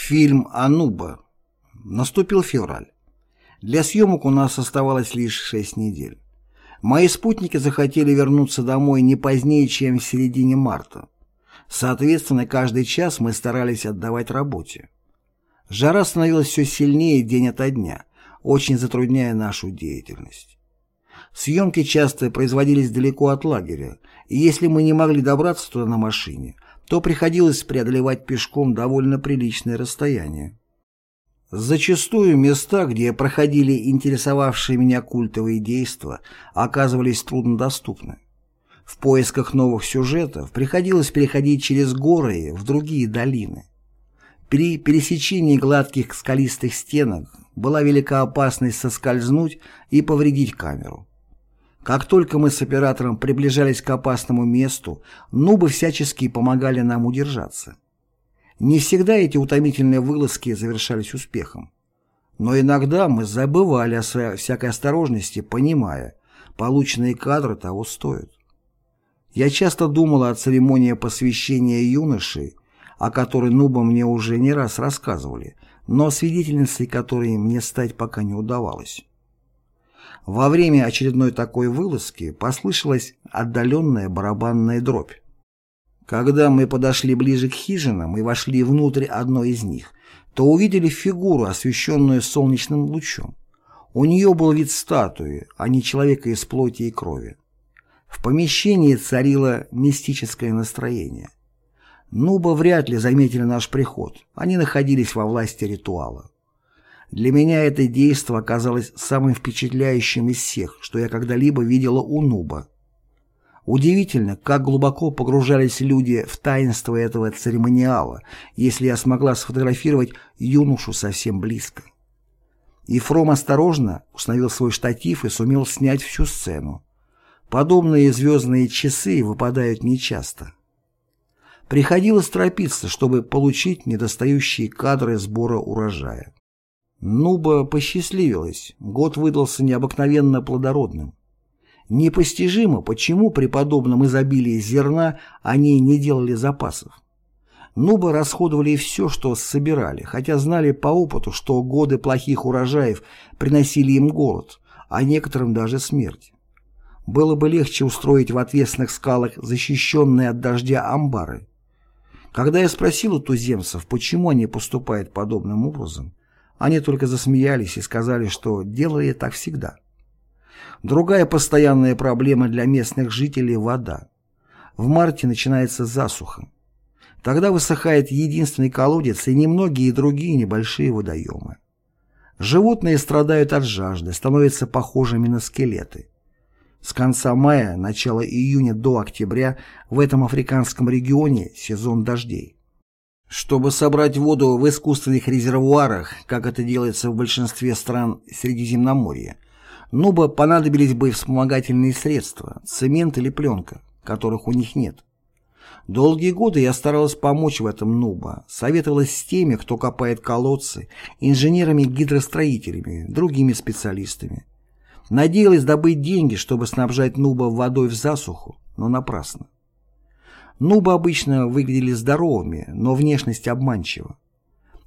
Фильм «Ануба». Наступил февраль. Для съемок у нас оставалось лишь шесть недель. Мои спутники захотели вернуться домой не позднее, чем в середине марта. Соответственно, каждый час мы старались отдавать работе. Жара становилась все сильнее день ото дня, очень затрудняя нашу деятельность. Съемки часто производились далеко от лагеря, и если мы не могли добраться туда на машине, то приходилось преодолевать пешком довольно приличное расстояние. Зачастую места, где проходили интересовавшие меня культовые действия, оказывались труднодоступны. В поисках новых сюжетов приходилось переходить через горы в другие долины. При пересечении гладких скалистых стенок была велика опасность соскользнуть и повредить камеру. Как только мы с оператором приближались к опасному месту, нубы всячески помогали нам удержаться. Не всегда эти утомительные вылазки завершались успехом. Но иногда мы забывали о своей всякой осторожности, понимая, полученные кадры того стоят. Я часто думала о церемонии посвящения юноши, о которой Нуба мне уже не раз рассказывали, но свидетельницей которой мне стать пока не удавалось. Во время очередной такой вылазки послышалась отдаленная барабанная дробь. Когда мы подошли ближе к хижинам и вошли внутрь одной из них, то увидели фигуру, освещенную солнечным лучом. У нее был вид статуи, а не человека из плоти и крови. В помещении царило мистическое настроение. Нуба вряд ли заметили наш приход, они находились во власти ритуала. Для меня это действо оказалось самым впечатляющим из всех, что я когда-либо видела у Нуба. Удивительно, как глубоко погружались люди в таинство этого церемониала, если я смогла сфотографировать юношу совсем близко. Ефром осторожно установил свой штатив и сумел снять всю сцену. Подобные звездные часы выпадают нечасто. Приходилось торопиться, чтобы получить недостающие кадры сбора урожая. Нуба посчастливилась, год выдался необыкновенно плодородным. Непостижимо, почему при подобном изобилии зерна они не делали запасов. Нубы расходовали все, что собирали, хотя знали по опыту, что годы плохих урожаев приносили им голод, а некоторым даже смерть. Было бы легче устроить в отвесных скалах защищенные от дождя амбары. Когда я спросил у туземцев, почему они поступают подобным образом, они только засмеялись и сказали, что делали так всегда. Другая постоянная проблема для местных жителей – вода. В марте начинается засуха. Тогда высыхает единственный колодец и немногие другие небольшие водоемы. Животные страдают от жажды, становятся похожими на скелеты. С конца мая, начала июня до октября в этом африканском регионе сезон дождей. Чтобы собрать воду в искусственных резервуарах, как это делается в большинстве стран Средиземноморья, Нуба понадобились бы вспомогательные средства, цемент или пленка, которых у них нет. Долгие годы я старалась помочь в этом Нуба, советовалась с теми, кто копает колодцы, инженерами-гидростроителями, другими специалистами. Надеялась добыть деньги, чтобы снабжать Нуба водой в засуху, но напрасно. Нубы обычно выглядели здоровыми, но внешность обманчива.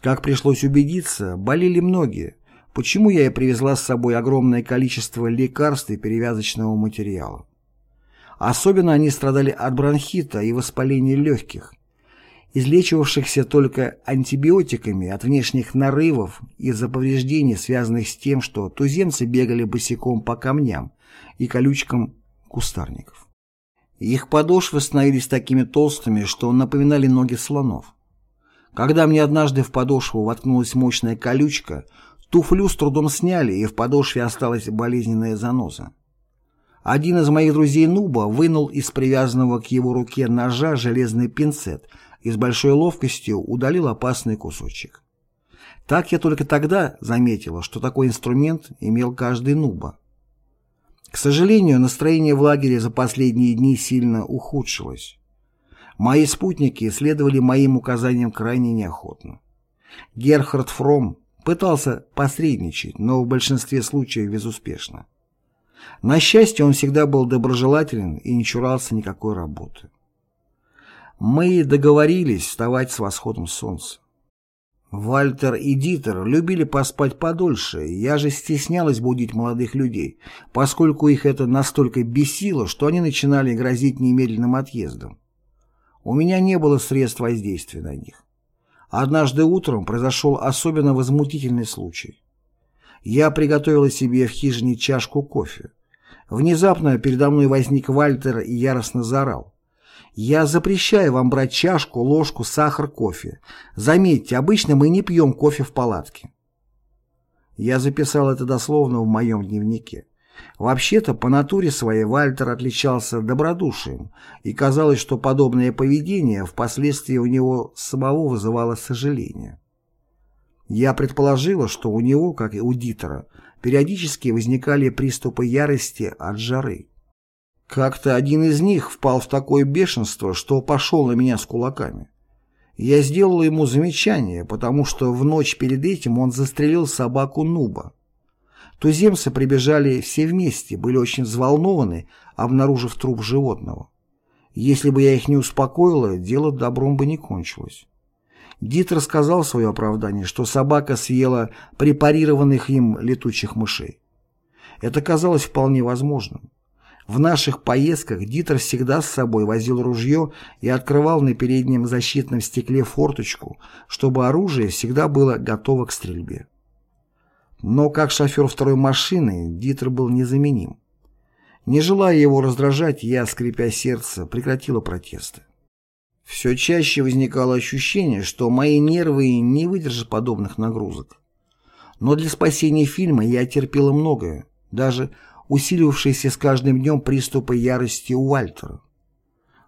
Как пришлось убедиться, болели многие, Почему я и привезла с собой огромное количество лекарств и перевязочного материала? Особенно они страдали от бронхита и воспаления легких, излечивавшихся только антибиотиками от внешних нарывов из-за повреждений, связанных с тем, что туземцы бегали босиком по камням и колючкам кустарников. Их подошвы становились такими толстыми, что напоминали ноги слонов. Когда мне однажды в подошву воткнулась мощная колючка, Туфлю с трудом сняли, и в подошве осталась болезненная заноза. Один из моих друзей Нуба вынул из привязанного к его руке ножа железный пинцет и с большой ловкостью удалил опасный кусочек. Так я только тогда заметила, что такой инструмент имел каждый Нуба. К сожалению, настроение в лагере за последние дни сильно ухудшилось. Мои спутники следовали моим указаниям крайне неохотно. Герхард Фром Пытался посредничать, но в большинстве случаев безуспешно. На счастье, он всегда был доброжелателен и не чурался никакой работы. Мы договорились вставать с восходом солнца. Вальтер и Дитер любили поспать подольше, я же стеснялась будить молодых людей, поскольку их это настолько бесило, что они начинали грозить немедленным отъездом. У меня не было средств воздействия на них. Однажды утром произошел особенно возмутительный случай. Я приготовила себе в хижине чашку кофе. Внезапно передо мной возник Вальтер и яростно заорал. «Я запрещаю вам брать чашку, ложку, сахар, кофе. Заметьте, обычно мы не пьем кофе в палатке». Я записал это дословно в моем дневнике. Вообще-то, по натуре своей Вальтер отличался добродушием, и казалось, что подобное поведение впоследствии у него самого вызывало сожаление. Я предположила, что у него, как и у Дитера, периодически возникали приступы ярости от жары. Как-то один из них впал в такое бешенство, что пошел на меня с кулаками. Я сделал ему замечание, потому что в ночь перед этим он застрелил собаку Нуба. Туземцы прибежали все вместе, были очень взволнованы, обнаружив труп животного. Если бы я их не успокоила, дело добром бы не кончилось. Дит рассказал свое оправдание, что собака съела препарированных им летучих мышей. Это казалось вполне возможным. В наших поездках Дитер всегда с собой возил ружье и открывал на переднем защитном стекле форточку, чтобы оружие всегда было готово к стрельбе. Но как шофер второй машины Дитер был незаменим. Не желая его раздражать, я, скрипя сердце, прекратила протесты. Все чаще возникало ощущение, что мои нервы не выдержат подобных нагрузок. Но для спасения фильма я терпела многое, даже усиливавшиеся с каждым днем приступы ярости у Вальтера.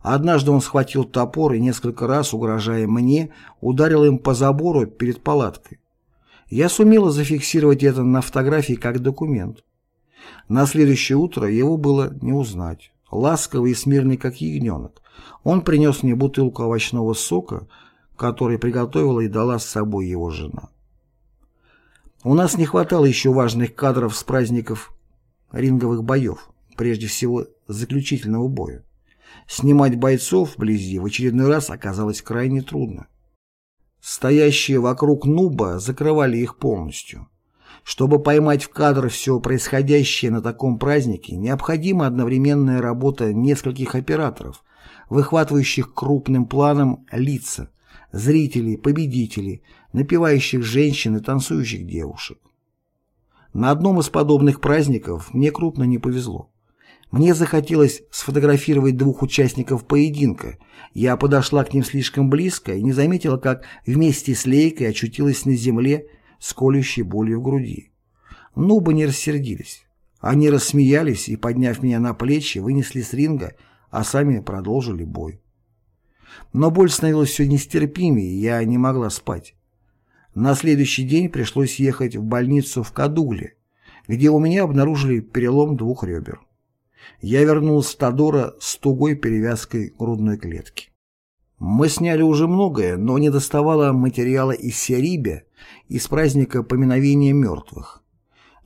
Однажды он схватил топор и несколько раз, угрожая мне, ударил им по забору перед палаткой. Я сумела зафиксировать это на фотографии как документ. На следующее утро его было не узнать. Ласковый и смирный, как ягненок, он принес мне бутылку овощного сока, который приготовила и дала с собой его жена. У нас не хватало еще важных кадров с праздников ринговых боев, прежде всего заключительного боя. Снимать бойцов вблизи в очередной раз оказалось крайне трудно. Стоящие вокруг нуба закрывали их полностью. Чтобы поймать в кадр все происходящее на таком празднике, необходима одновременная работа нескольких операторов, выхватывающих крупным планом лица, зрителей, победителей, напевающих женщин и танцующих девушек. На одном из подобных праздников мне крупно не повезло. Мне захотелось сфотографировать двух участников поединка. Я подошла к ним слишком близко и не заметила, как вместе с Лейкой очутилась на земле с колющей болью в груди. Нубы не рассердились. Они рассмеялись и, подняв меня на плечи, вынесли с ринга, а сами продолжили бой. Но боль становилась все нестерпимее, и я не могла спать. На следующий день пришлось ехать в больницу в Кадугле, где у меня обнаружили перелом двух ребер. Я вернулся в Тодора с тугой перевязкой грудной клетки. Мы сняли уже многое, но не доставало материала из Серибе, из праздника поминовения мертвых.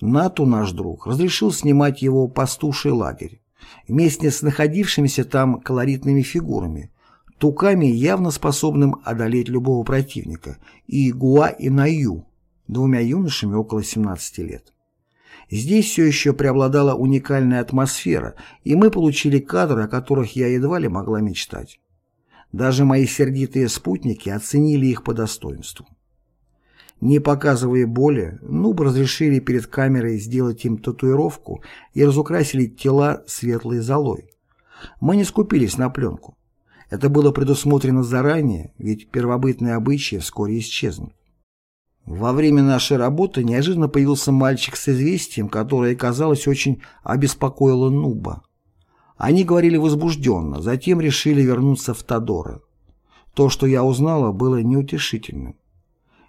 Нату, наш друг, разрешил снимать его пастуший лагерь, вместе с находившимися там колоритными фигурами, туками, явно способным одолеть любого противника, и Гуа и Наю, двумя юношами около 17 лет. Здесь все еще преобладала уникальная атмосфера, и мы получили кадры, о которых я едва ли могла мечтать. Даже мои сердитые спутники оценили их по достоинству. Не показывая боли, Нуб разрешили перед камерой сделать им татуировку и разукрасили тела светлой золой. Мы не скупились на пленку. Это было предусмотрено заранее, ведь первобытные обычаи вскоре исчезнут. Во время нашей работы неожиданно появился мальчик с известием, которое, казалось, очень обеспокоило Нуба. Они говорили возбужденно, затем решили вернуться в Тодора. То, что я узнала, было неутешительным.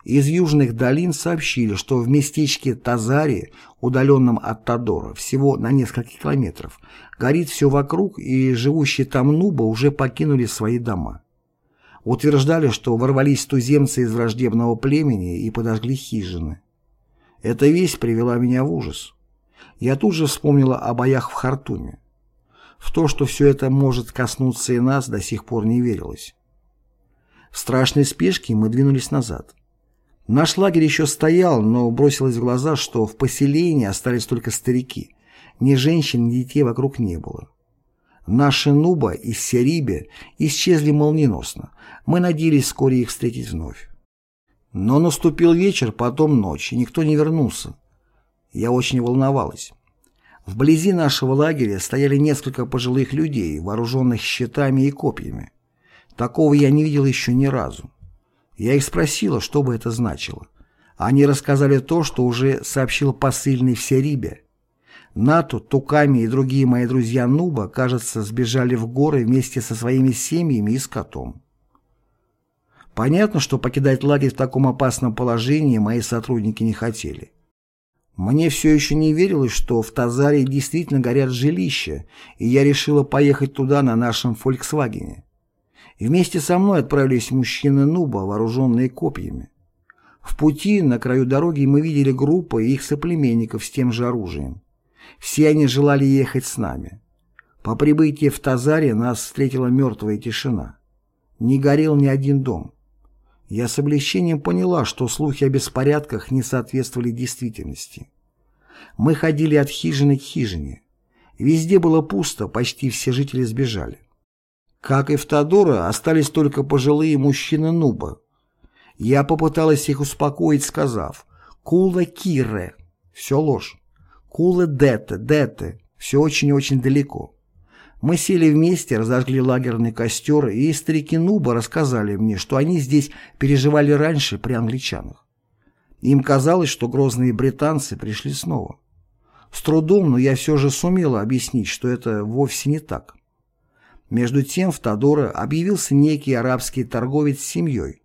Из южных долин сообщили, что в местечке Тазари, удаленном от Тодора, всего на несколько километров, горит все вокруг, и живущие там нуба уже покинули свои дома. Утверждали, что ворвались туземцы из враждебного племени и подожгли хижины. Эта весть привела меня в ужас. Я тут же вспомнила о боях в Хартуме. В то, что все это может коснуться и нас, до сих пор не верилось. В страшной спешке мы двинулись назад. Наш лагерь еще стоял, но бросилось в глаза, что в поселении остались только старики. Ни женщин, ни детей вокруг не было. Наши Нуба из Серибе исчезли молниеносно. Мы надеялись вскоре их встретить вновь. Но наступил вечер, потом ночь, и никто не вернулся. Я очень волновалась. Вблизи нашего лагеря стояли несколько пожилых людей, вооруженных щитами и копьями. Такого я не видел еще ни разу. Я их спросила, что бы это значило. Они рассказали то, что уже сообщил посыльный в Серибе. Нату, Туками и другие мои друзья Нуба, кажется, сбежали в горы вместе со своими семьями и с котом. Понятно, что покидать лагерь в таком опасном положении мои сотрудники не хотели. Мне все еще не верилось, что в Тазаре действительно горят жилища, и я решила поехать туда на нашем «Фольксвагене». Вместе со мной отправились мужчины Нуба, вооруженные копьями. В пути на краю дороги мы видели группы их соплеменников с тем же оружием. Все они желали ехать с нами. По прибытии в Тазаре нас встретила мертвая тишина. Не горел ни один дом. Я с облегчением поняла, что слухи о беспорядках не соответствовали действительности. Мы ходили от хижины к хижине. Везде было пусто, почти все жители сбежали. Как и в Тодора, остались только пожилые мужчины Нуба. Я попыталась их успокоить, сказав «Кула Кире» — все ложь. «Кула Дете, Дете» — все очень-очень далеко. Мы сели вместе, разожгли лагерный костер, и старики Нуба рассказали мне, что они здесь переживали раньше при англичанах. Им казалось, что грозные британцы пришли снова. С трудом, но я все же сумела объяснить, что это вовсе не так. Между тем в Тодора объявился некий арабский торговец с семьей.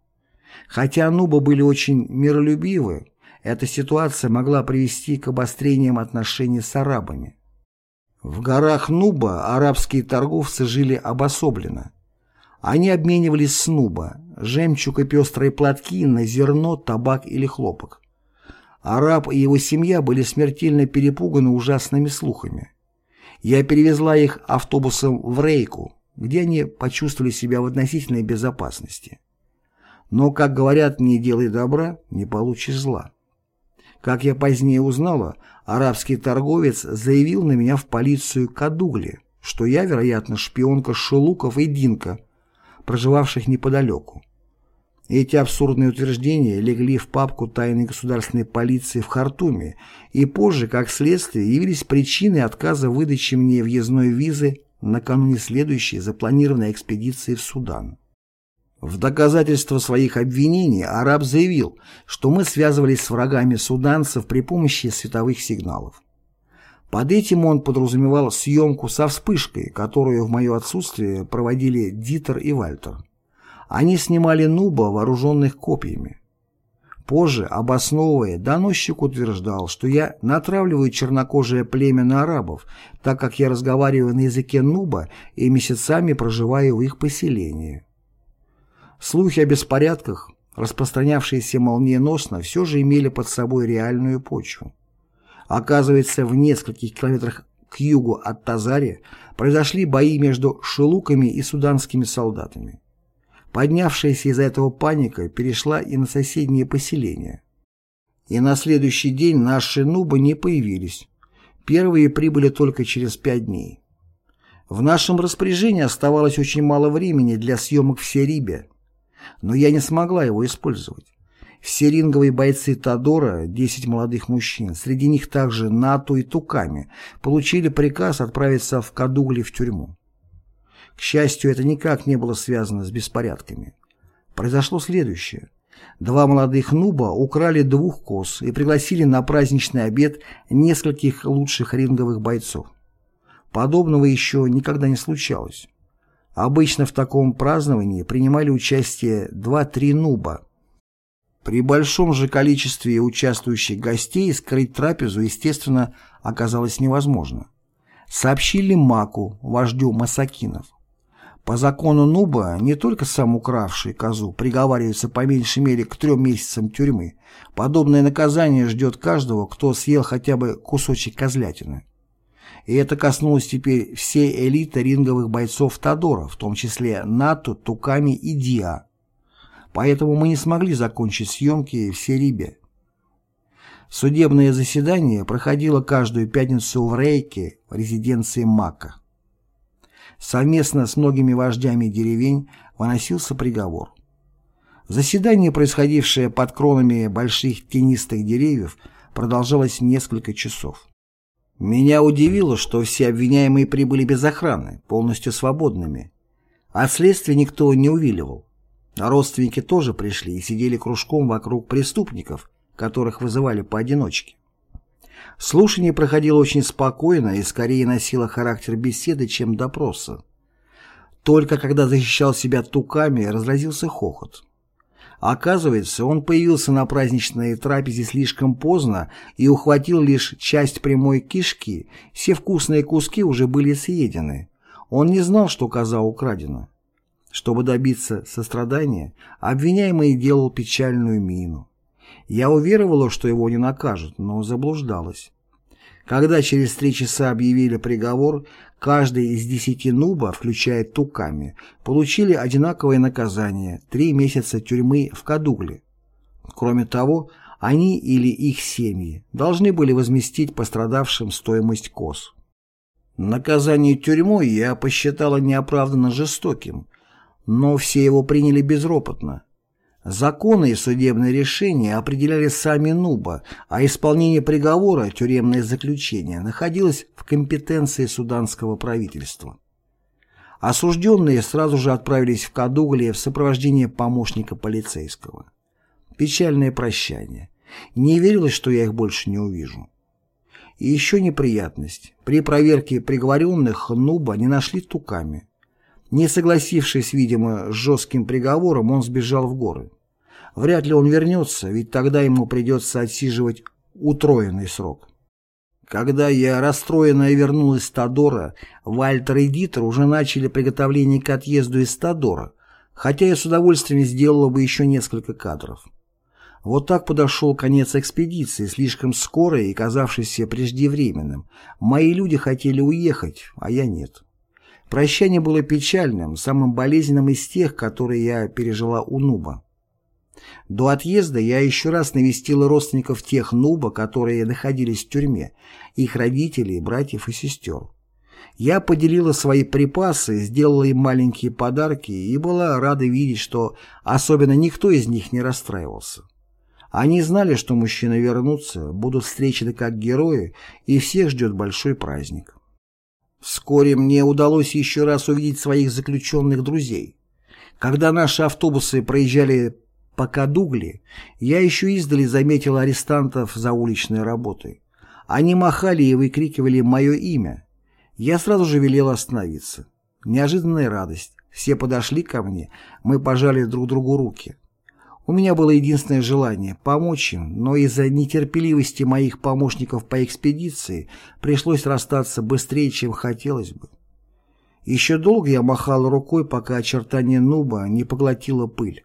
Хотя Нуба были очень миролюбивы, эта ситуация могла привести к обострениям отношений с арабами. В горах Нуба арабские торговцы жили обособленно. Они обменивались с Нуба, жемчуг и пестрые платки на зерно, табак или хлопок. Араб и его семья были смертельно перепуганы ужасными слухами. Я перевезла их автобусом в Рейку, где они почувствовали себя в относительной безопасности. Но, как говорят, не делай добра, не получишь зла. Как я позднее узнала, арабский торговец заявил на меня в полицию Кадугли, что я, вероятно, шпионка Шелуков и Динка, проживавших неподалеку. Эти абсурдные утверждения легли в папку тайной государственной полиции в Хартуме и позже, как следствие, явились причиной отказа выдачи мне въездной визы накануне следующей запланированной экспедиции в Судан. В доказательство своих обвинений араб заявил, что мы связывались с врагами суданцев при помощи световых сигналов. Под этим он подразумевал съемку со вспышкой, которую в мое отсутствие проводили Дитер и Вальтер. Они снимали нуба, вооруженных копьями. Позже, обосновывая, доносчик утверждал, что я натравливаю чернокожее племя на арабов, так как я разговариваю на языке нуба и месяцами проживаю в их поселении. Слухи о беспорядках, распространявшиеся молниеносно, все же имели под собой реальную почву. Оказывается, в нескольких километрах к югу от Тазари произошли бои между шелуками и суданскими солдатами. Поднявшаяся из-за этого паника перешла и на соседние поселения. И на следующий день наши нубы не появились. Первые прибыли только через пять дней. В нашем распоряжении оставалось очень мало времени для съемок в Серибе, но я не смогла его использовать. Все ринговые бойцы Тодора, 10 молодых мужчин, среди них также НАТО и Туками, получили приказ отправиться в Кадугли в тюрьму. К счастью, это никак не было связано с беспорядками. Произошло следующее. Два молодых нуба украли двух коз и пригласили на праздничный обед нескольких лучших ринговых бойцов. Подобного еще никогда не случалось. Обычно в таком праздновании принимали участие 2-3 нуба. При большом же количестве участвующих гостей скрыть трапезу, естественно, оказалось невозможно. Сообщили Маку, вождю Масакинов. По закону Нуба не только сам укравший козу приговаривается по меньшей мере к трем месяцам тюрьмы. Подобное наказание ждет каждого, кто съел хотя бы кусочек козлятины. И это коснулось теперь всей элиты ринговых бойцов Тодора, в том числе НАТО, Туками и Диа. поэтому мы не смогли закончить съемки в Серибе. Судебное заседание проходило каждую пятницу в Рейке, в резиденции Мака. Совместно с многими вождями деревень выносился приговор. Заседание, происходившее под кронами больших тенистых деревьев, продолжалось несколько часов. Меня удивило, что все обвиняемые прибыли без охраны, полностью свободными. От следствия никто не увиливал. Родственники тоже пришли и сидели кружком вокруг преступников, которых вызывали поодиночке. Слушание проходило очень спокойно и скорее носило характер беседы, чем допроса. Только когда защищал себя туками, разразился хохот. Оказывается, он появился на праздничной трапезе слишком поздно и ухватил лишь часть прямой кишки, все вкусные куски уже были съедены. Он не знал, что коза украдена. Чтобы добиться сострадания, обвиняемый делал печальную мину. Я уверовала, что его не накажут, но заблуждалась. Когда через три часа объявили приговор, каждый из десяти нуба, включая Туками, получили одинаковое наказание – три месяца тюрьмы в Кадугле. Кроме того, они или их семьи должны были возместить пострадавшим стоимость коз. Наказание тюрьмой я посчитала неоправданно жестоким, но все его приняли безропотно. Законы и судебные решения определяли сами Нуба, а исполнение приговора, тюремное заключение, находилось в компетенции суданского правительства. Осужденные сразу же отправились в Кадугле в сопровождении помощника полицейского. Печальное прощание. Не верилось, что я их больше не увижу. И еще неприятность. При проверке приговоренных Нуба не нашли туками. Не согласившись, видимо, с жестким приговором, он сбежал в горы. Вряд ли он вернется, ведь тогда ему придется отсиживать утроенный срок. Когда я, расстроенная, вернулась из Стадора, Вальтер и Дитер уже начали приготовление к отъезду из Стадора, хотя я с удовольствием сделала бы еще несколько кадров. Вот так подошел конец экспедиции, слишком скорый и казавшийся преждевременным. Мои люди хотели уехать, а я нет. Прощание было печальным, самым болезненным из тех, которые я пережила у Нуба. До отъезда я еще раз навестила родственников тех Нуба, которые находились в тюрьме, их родителей, братьев и сестер. Я поделила свои припасы, сделала им маленькие подарки и была рада видеть, что особенно никто из них не расстраивался. Они знали, что мужчины вернутся, будут встречены как герои, и всех ждет большой праздник. Вскоре мне удалось еще раз увидеть своих заключенных друзей. Когда наши автобусы проезжали по Кадугли, я еще издали заметил арестантов за уличной работой. Они махали и выкрикивали мое имя. Я сразу же велел остановиться. Неожиданная радость. Все подошли ко мне, мы пожали друг другу руки. У меня было единственное желание – помочь им, но из-за нетерпеливости моих помощников по экспедиции пришлось расстаться быстрее, чем хотелось бы. Еще долго я махал рукой, пока очертания нуба не поглотила пыль.